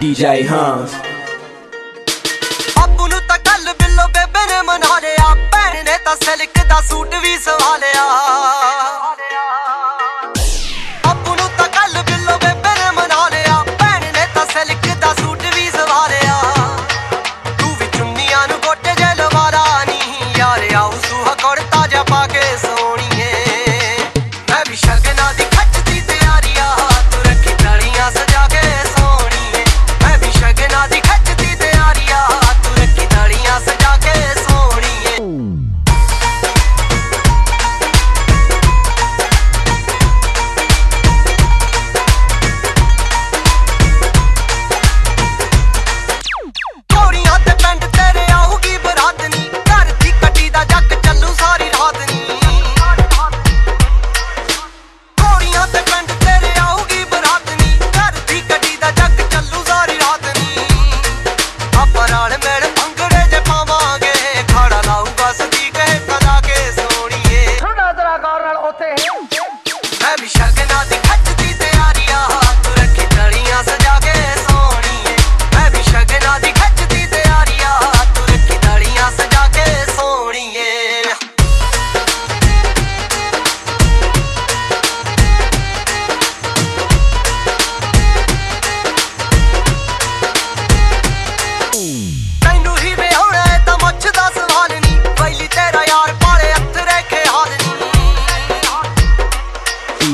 DJ Hans. ਬਾਪੂ ਨੂੰ ਤਾਂ ਕੱਲ ਬਿੱਲੋ ਬੇਬੇ ਨੇ ਮਨਾ ਲਿਆ ਭੈਣ ਨੇ ਤਾਂ ਸਿਲਕ ਦਾ ਸੂਟ ਵੀ ਸਵਾ ਲਿਆ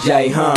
DJ, huh?